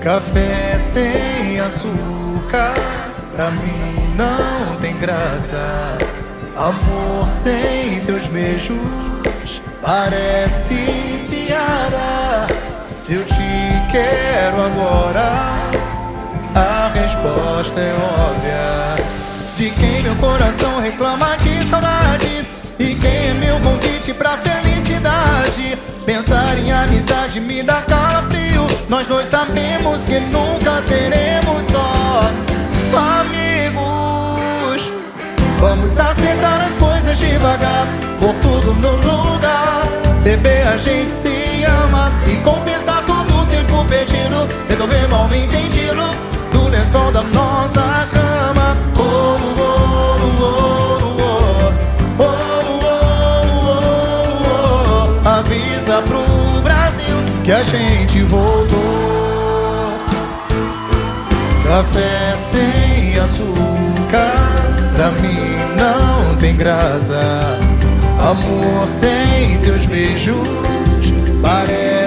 Café sem açúcar, pra mim não tem graça. Amor sem teus beijos, parece piada. Se eu te quero agora, a resposta é óbvia. De quem meu coração reclama de saudade, e quem é meu convite pra felicidade. Pensar em amizade me dá calafrio. Nós dois sabemos que nunca seremos só amigos. Vamos acertar as coisas devagar, por tudo no lugar. Bebê, a gente se ama e compensar Avisa pro Brasil que a gente voltou. Café sem açúcar, pra mim não tem graça. Amor sem teus beijos, parece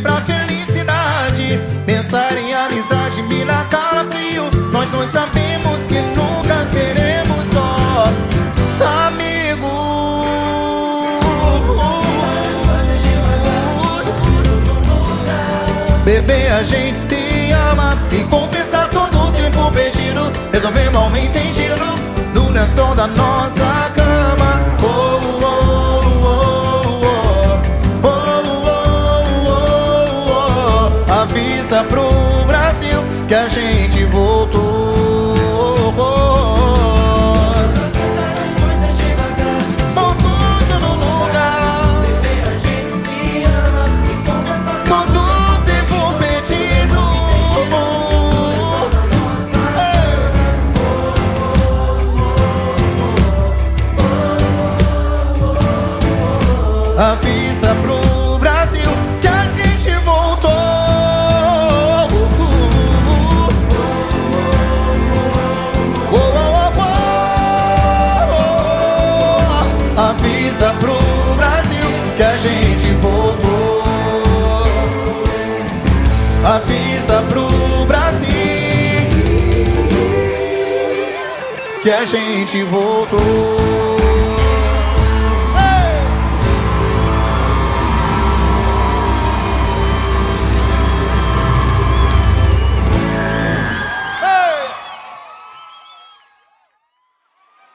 pra felicidade. Pensar em amizade me dá calafrio. Nós dois sabemos que nunca seremos só amigos. Bebê, a gente se ama e compensar todo o tempo perdido. Resolver mal entendido no lençol da nossa Avisa pro Brasil que a gente voltou. Tudo no lugar. Todo o tempo perdido. Avisa pro pro Brasil que a gente voltou.